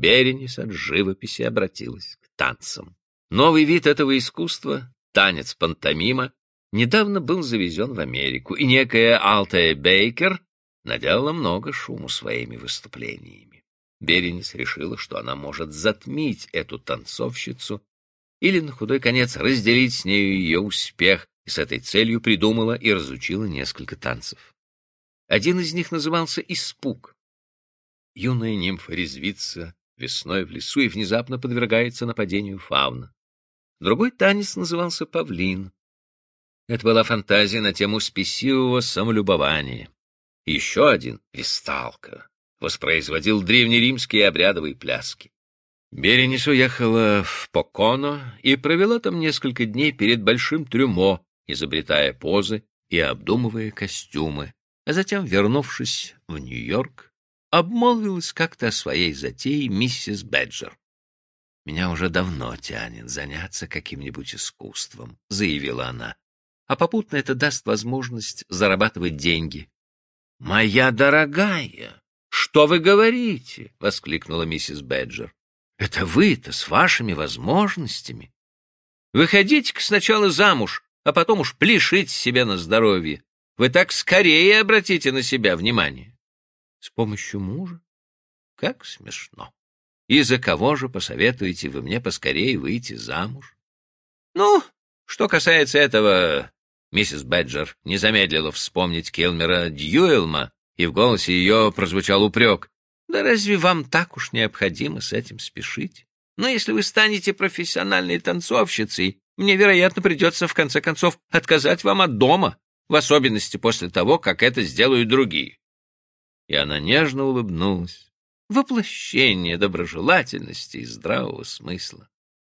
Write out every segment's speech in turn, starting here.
Беренис от живописи обратилась к танцам. Новый вид этого искусства, танец пантомима, недавно был завезен в Америку, и некая Алтая Бейкер наделала много шуму своими выступлениями. Беренис решила, что она может затмить эту танцовщицу или, на худой конец, разделить с нею ее успех, и с этой целью придумала и разучила несколько танцев. Один из них назывался «Испуг». Юная нимфа резвится весной в лесу и внезапно подвергается нападению фауна. Другой танец назывался «Павлин». Это была фантазия на тему спесивого самолюбования. Еще один — «Висталка» воспроизводил древнеримские обрядовые пляски. Беренис уехала в Поконо и провела там несколько дней перед большим трюмо, изобретая позы и обдумывая костюмы, а затем, вернувшись в Нью-Йорк, обмолвилась как-то о своей затее миссис Бэджер. «Меня уже давно тянет заняться каким-нибудь искусством», — заявила она, «а попутно это даст возможность зарабатывать деньги». «Моя дорогая, что вы говорите?» — воскликнула миссис Бэджер. «Это вы-то с вашими возможностями. Выходите-ка сначала замуж, а потом уж пляшите себе на здоровье. Вы так скорее обратите на себя внимание. С помощью мужа? Как смешно. И за кого же посоветуете вы мне поскорее выйти замуж? Ну, что касается этого, миссис Бэджер не замедлила вспомнить Келмера Дьюэлма, и в голосе ее прозвучал упрек. Да разве вам так уж необходимо с этим спешить? Но если вы станете профессиональной танцовщицей, мне, вероятно, придется в конце концов отказать вам от дома, в особенности после того, как это сделают другие. И она нежно улыбнулась. Воплощение доброжелательности и здравого смысла.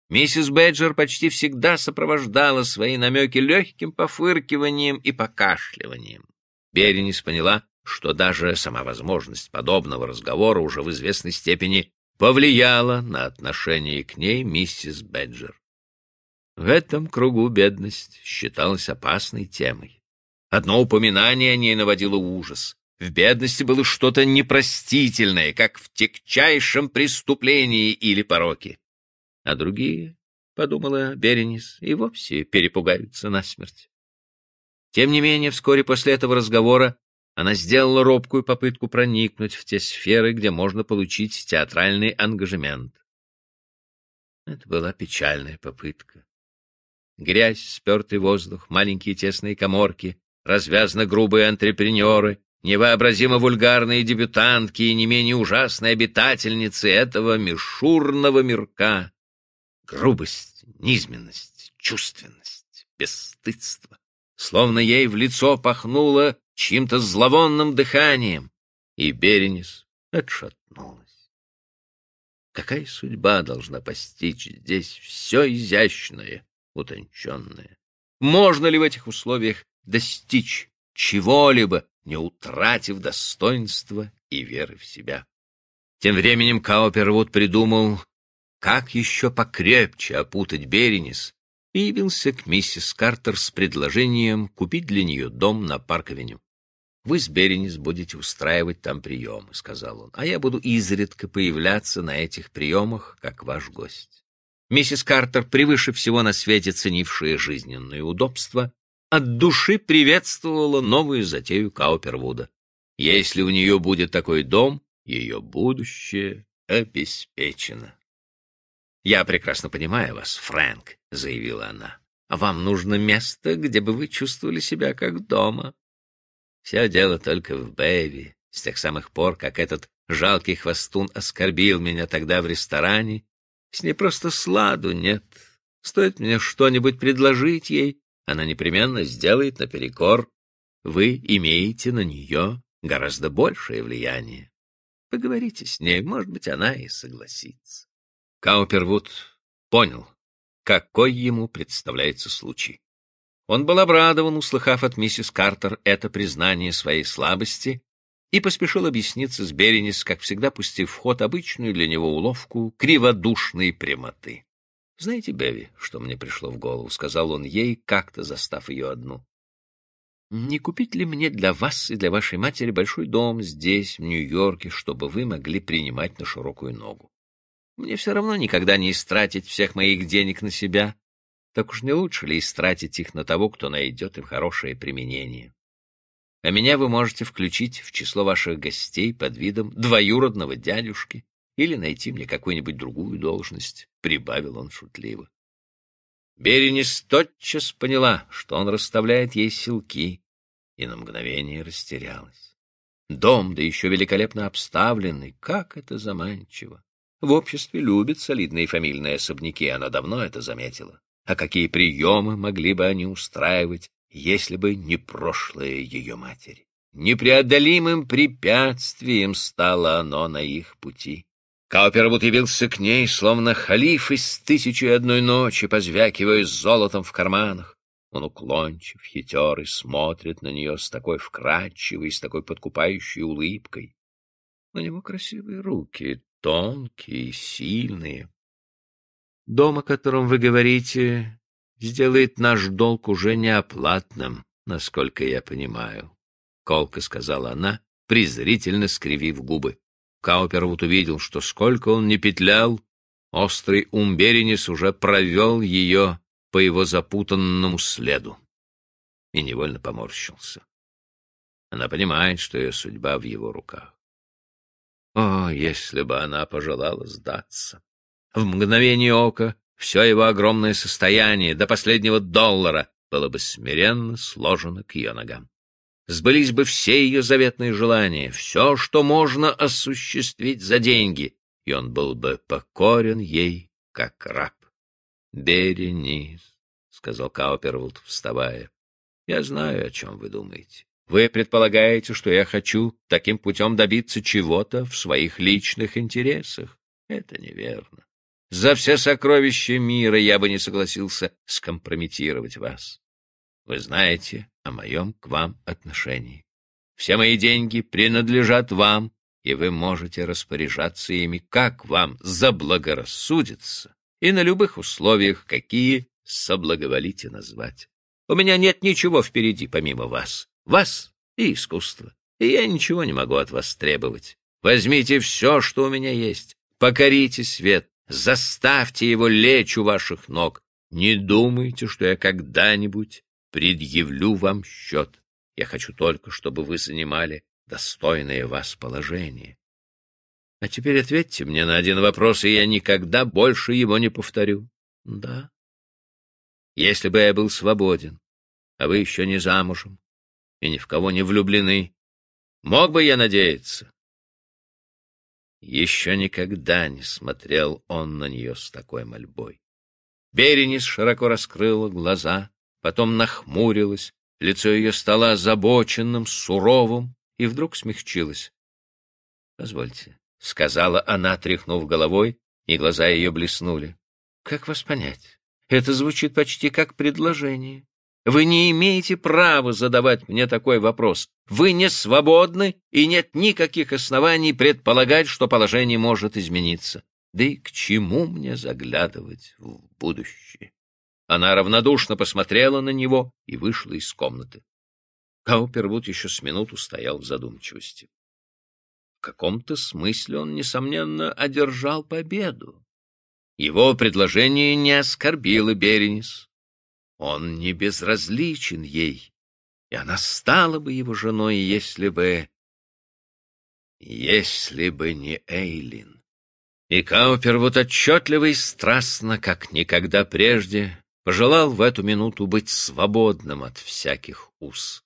Миссис Бэджер почти всегда сопровождала свои намеки легким пофыркиванием и покашливанием. Беренис поняла, что даже сама возможность подобного разговора уже в известной степени повлияла на отношение к ней миссис Бэджер. В этом кругу бедность считалась опасной темой. Одно упоминание о ней наводило ужас. В бедности было что-то непростительное, как в тягчайшем преступлении или пороке. А другие, — подумала Беренис, — и вовсе перепугаются насмерть. Тем не менее, вскоре после этого разговора она сделала робкую попытку проникнуть в те сферы, где можно получить театральный ангажемент. Это была печальная попытка. Грязь, спертый воздух, маленькие тесные коморки, развязно грубые антрепренеры, невообразимо вульгарные дебютантки и не менее ужасные обитательницы этого мишурного мирка. Грубость, низменность, чувственность, бесстыдство. Словно ей в лицо пахнуло чьим-то зловонным дыханием, и Беренис отшатнулась. Какая судьба должна постичь здесь все изящное, утонченное? Можно ли в этих условиях достичь чего-либо, не утратив достоинства и веры в себя. Тем временем Каупервуд придумал, как еще покрепче опутать Беренис, и явился к миссис Картер с предложением купить для нее дом на Парковине. «Вы с Беренис будете устраивать там приемы», — сказал он, «а я буду изредка появляться на этих приемах, как ваш гость». Миссис Картер, превыше всего на свете ценившая жизненные удобства, от души приветствовала новую затею Каупервуда. Если у нее будет такой дом, ее будущее обеспечено. «Я прекрасно понимаю вас, Фрэнк», — заявила она. «Вам нужно место, где бы вы чувствовали себя как дома. Все дело только в Бэйби. С тех самых пор, как этот жалкий хвостун оскорбил меня тогда в ресторане, с ней просто сладу нет. Стоит мне что-нибудь предложить ей, она непременно сделает наперекор. Вы имеете на нее гораздо большее влияние. Поговорите с ней, может быть, она и согласится. Каупервуд понял, какой ему представляется случай. Он был обрадован, услыхав от миссис Картер это признание своей слабости, и поспешил объясниться с Беренис, как всегда пустив в ход обычную для него уловку криводушной прямоты. «Знаете, Беви, что мне пришло в голову?» — сказал он ей, как-то застав ее одну. «Не купить ли мне для вас и для вашей матери большой дом здесь, в Нью-Йорке, чтобы вы могли принимать на широкую ногу? Мне все равно никогда не истратить всех моих денег на себя. Так уж не лучше ли истратить их на того, кто найдет им хорошее применение? А меня вы можете включить в число ваших гостей под видом двоюродного дядюшки или найти мне какую-нибудь другую должность, — прибавил он шутливо. Беренис тотчас поняла, что он расставляет ей силки, и на мгновение растерялась. Дом, да еще великолепно обставленный, как это заманчиво! В обществе любят солидные фамильные особняки, она давно это заметила. А какие приемы могли бы они устраивать, если бы не прошлое ее матери? Непреодолимым препятствием стало оно на их пути. Каупервуд явился к ней, словно халиф из «Тысячи и одной ночи», позвякивая золотом в карманах. Он уклончив, хитер и смотрит на нее с такой вкрадчивой, с такой подкупающей улыбкой. У него красивые руки, тонкие, и сильные. Дом, о котором вы говорите, сделает наш долг уже неоплатным, насколько я понимаю, — колко сказала она, презрительно скривив губы. Каупервуд увидел, что сколько он не петлял, острый ум Беренис уже провел ее по его запутанному следу и невольно поморщился. Она понимает, что ее судьба в его руках. О, если бы она пожелала сдаться! В мгновение ока все его огромное состояние до последнего доллара было бы смиренно сложено к ее ногам сбылись бы все ее заветные желания, все, что можно осуществить за деньги, и он был бы покорен ей, как раб. — Беренис, — сказал Каупервуд, вставая, — я знаю, о чем вы думаете. Вы предполагаете, что я хочу таким путем добиться чего-то в своих личных интересах. Это неверно. За все сокровища мира я бы не согласился скомпрометировать вас. Вы знаете о моем к вам отношении. Все мои деньги принадлежат вам, и вы можете распоряжаться ими, как вам заблагорассудится, и на любых условиях, какие соблаговолите назвать. У меня нет ничего впереди, помимо вас. Вас и искусства. И я ничего не могу от вас требовать. Возьмите все, что у меня есть. Покорите свет. Заставьте его лечь у ваших ног. Не думайте, что я когда-нибудь предъявлю вам счет. Я хочу только, чтобы вы занимали достойное вас положение. А теперь ответьте мне на один вопрос, и я никогда больше его не повторю. Да. Если бы я был свободен, а вы еще не замужем и ни в кого не влюблены, мог бы я надеяться? Еще никогда не смотрел он на нее с такой мольбой. Беренис широко раскрыла глаза, потом нахмурилась, лицо ее стало озабоченным, суровым, и вдруг смягчилось. — Позвольте, — сказала она, тряхнув головой, и глаза ее блеснули. — Как вас понять? Это звучит почти как предложение. Вы не имеете права задавать мне такой вопрос. Вы не свободны, и нет никаких оснований предполагать, что положение может измениться. Да и к чему мне заглядывать в будущее? Она равнодушно посмотрела на него и вышла из комнаты. Каупервуд еще с минуту стоял в задумчивости. В каком-то смысле он, несомненно, одержал победу. Его предложение не оскорбило Беренис. Он не безразличен ей, и она стала бы его женой, если бы... Если бы не Эйлин. И Каупервуд отчетливо и страстно, как никогда прежде, пожелал в эту минуту быть свободным от всяких уз.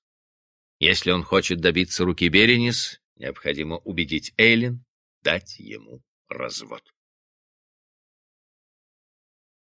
Если он хочет добиться руки Беренис, необходимо убедить Эйлин дать ему развод.